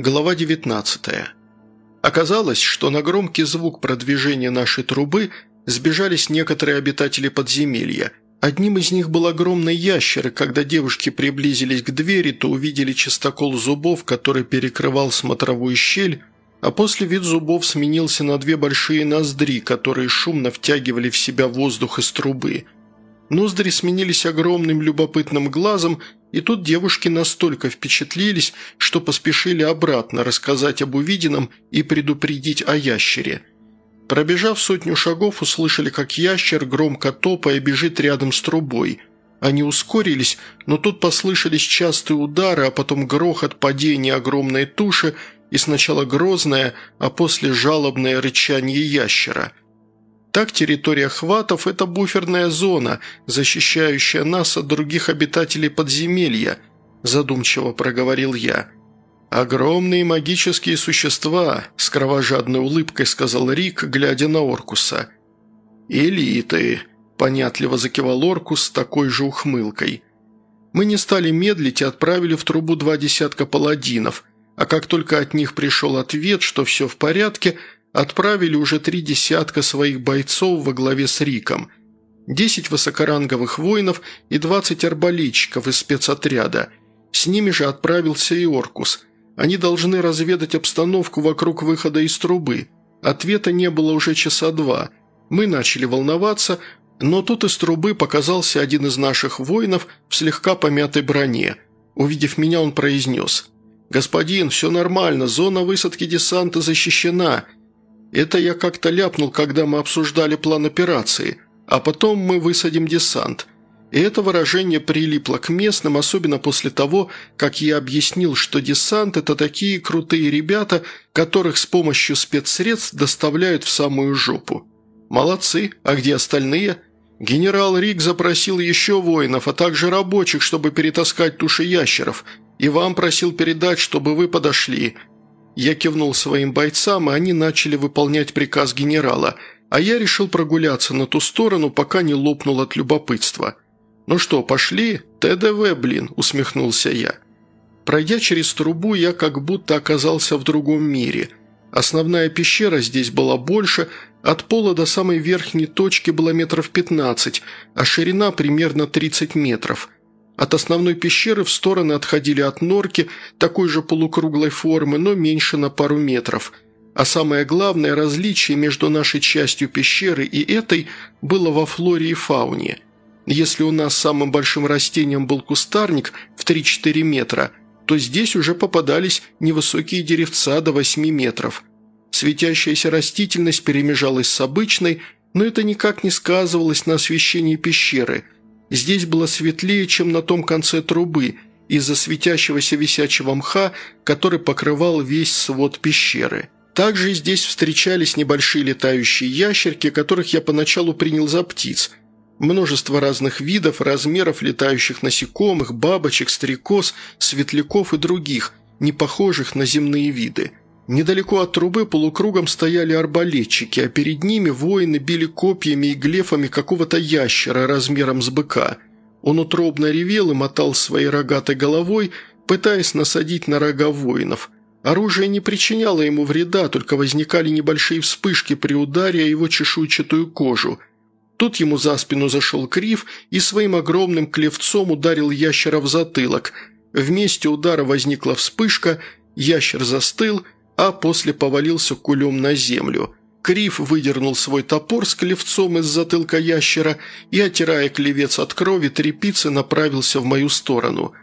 Глава 19. Оказалось, что на громкий звук продвижения нашей трубы сбежались некоторые обитатели подземелья. Одним из них был огромный ящер, и когда девушки приблизились к двери, то увидели чистокол зубов, который перекрывал смотровую щель, а после вид зубов сменился на две большие ноздри, которые шумно втягивали в себя воздух из трубы – Ноздри сменились огромным любопытным глазом, и тут девушки настолько впечатлились, что поспешили обратно рассказать об увиденном и предупредить о ящере. Пробежав сотню шагов, услышали, как ящер, громко топая, бежит рядом с трубой. Они ускорились, но тут послышались частые удары, а потом грохот падения огромной туши и сначала грозное, а после жалобное рычание ящера – так территория хватов – это буферная зона, защищающая нас от других обитателей подземелья», – задумчиво проговорил я. «Огромные магические существа», – с кровожадной улыбкой сказал Рик, глядя на Оркуса. «Элиты», – понятливо закивал Оркус с такой же ухмылкой. Мы не стали медлить и отправили в трубу два десятка паладинов, а как только от них пришел ответ, что все в порядке – отправили уже три десятка своих бойцов во главе с Риком, десять высокоранговых воинов и двадцать арбалетчиков из спецотряда. С ними же отправился и Оркус. Они должны разведать обстановку вокруг выхода из трубы. Ответа не было уже часа два. Мы начали волноваться, но тут из трубы показался один из наших воинов в слегка помятой броне. Увидев меня, он произнес «Господин, все нормально, зона высадки десанта защищена», это я как-то ляпнул, когда мы обсуждали план операции, а потом мы высадим десант. И это выражение прилипло к местным, особенно после того, как я объяснил, что десант – это такие крутые ребята, которых с помощью спецсредств доставляют в самую жопу. Молодцы, а где остальные? Генерал Рик запросил еще воинов, а также рабочих, чтобы перетаскать туши ящеров, и вам просил передать, чтобы вы подошли – я кивнул своим бойцам, и они начали выполнять приказ генерала, а я решил прогуляться на ту сторону, пока не лопнул от любопытства. «Ну что, пошли? ТДВ, блин», – усмехнулся я. Пройдя через трубу, я как будто оказался в другом мире. Основная пещера здесь была больше, от пола до самой верхней точки было метров 15, а ширина примерно 30 метров – от основной пещеры в стороны отходили от норки, такой же полукруглой формы, но меньше на пару метров. А самое главное различие между нашей частью пещеры и этой было во флоре и фауне. Если у нас самым большим растением был кустарник в 3-4 метра, то здесь уже попадались невысокие деревца до 8 метров. Светящаяся растительность перемежалась с обычной, но это никак не сказывалось на освещении пещеры – Здесь было светлее, чем на том конце трубы, из-за светящегося висячего мха, который покрывал весь свод пещеры. Также здесь встречались небольшие летающие ящерки, которых я поначалу принял за птиц. Множество разных видов, размеров летающих насекомых, бабочек, стрекоз, светляков и других, не похожих на земные виды – Недалеко от трубы полукругом стояли арбалетчики, а перед ними воины били копьями и глефами какого-то ящера размером с быка. Он утробно ревел и мотал своей рогатой головой, пытаясь насадить на рога воинов. Оружие не причиняло ему вреда, только возникали небольшие вспышки при ударе о его чешуйчатую кожу. Тут ему за спину зашел Крив и своим огромным клевцом ударил ящера в затылок. Вместе удара возникла вспышка, ящер застыл – а после повалился кулем на землю. Крив выдернул свой топор с клевцом из затылка ящера и, отирая клевец от крови, трепицы направился в мою сторону.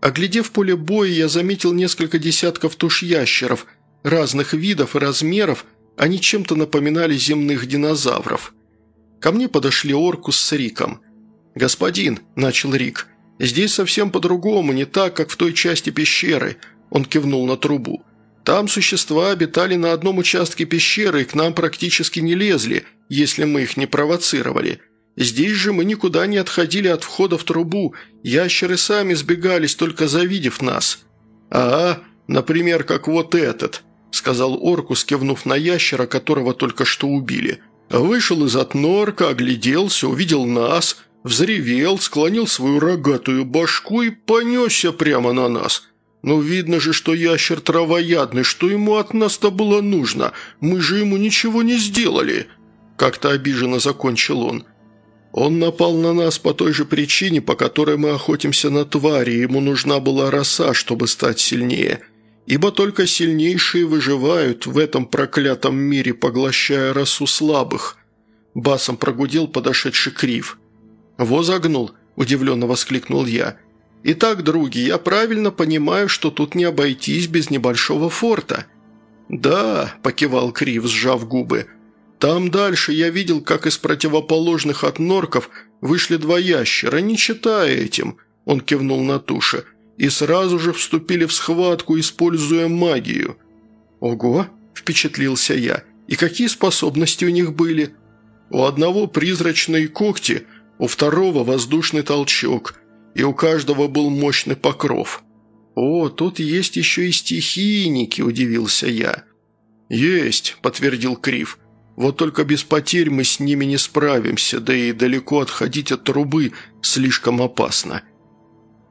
Оглядев поле боя, я заметил несколько десятков туш ящеров, разных видов и размеров, они чем-то напоминали земных динозавров. Ко мне подошли Оркус с Риком. «Господин», – начал Рик, – «здесь совсем по-другому, не так, как в той части пещеры», – он кивнул на трубу. Там существа обитали на одном участке пещеры и к нам практически не лезли, если мы их не провоцировали. Здесь же мы никуда не отходили от входа в трубу, ящеры сами сбегались, только завидев нас. «А, например, как вот этот», – сказал Оркус, кивнув на ящера, которого только что убили. «Вышел из отнорка, огляделся, увидел нас, взревел, склонил свою рогатую башку и понесся прямо на нас». «Ну видно же, что ящер травоядный, что ему от нас-то было нужно? Мы же ему ничего не сделали!» Как-то обиженно закончил он. «Он напал на нас по той же причине, по которой мы охотимся на твари, ему нужна была роса, чтобы стать сильнее. Ибо только сильнейшие выживают в этом проклятом мире, поглощая росу слабых». Басом прогудел подошедший Крив. «Во загнул!» – удивленно воскликнул я – «Итак, други, я правильно понимаю, что тут не обойтись без небольшого форта?» «Да», – покивал Крив, сжав губы. «Там дальше я видел, как из противоположных от норков вышли два ящера, не читая этим», – он кивнул на туши, «и сразу же вступили в схватку, используя магию». «Ого!» – впечатлился я. «И какие способности у них были?» «У одного призрачные когти, у второго воздушный толчок» и у каждого был мощный покров. «О, тут есть еще и стихийники», – удивился я. «Есть», – подтвердил Крив. «Вот только без потерь мы с ними не справимся, да и далеко отходить от трубы слишком опасно».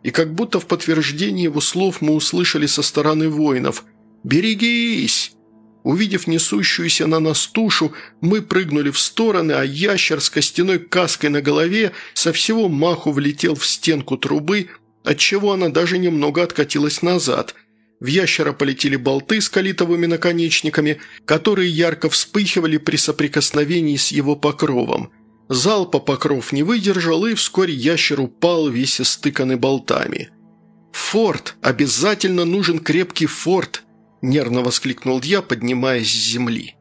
И как будто в подтверждение его слов мы услышали со стороны воинов «Берегись!». Увидев несущуюся на нас тушу, мы прыгнули в стороны, а ящер с костяной каской на голове со всего маху влетел в стенку трубы, отчего она даже немного откатилась назад. В ящера полетели болты с калитовыми наконечниками, которые ярко вспыхивали при соприкосновении с его покровом. Залпа покров не выдержал, и вскоре ящер упал, весь истыканный болтами. «Форт! Обязательно нужен крепкий форт!» – нервно воскликнул я, поднимаясь с земли.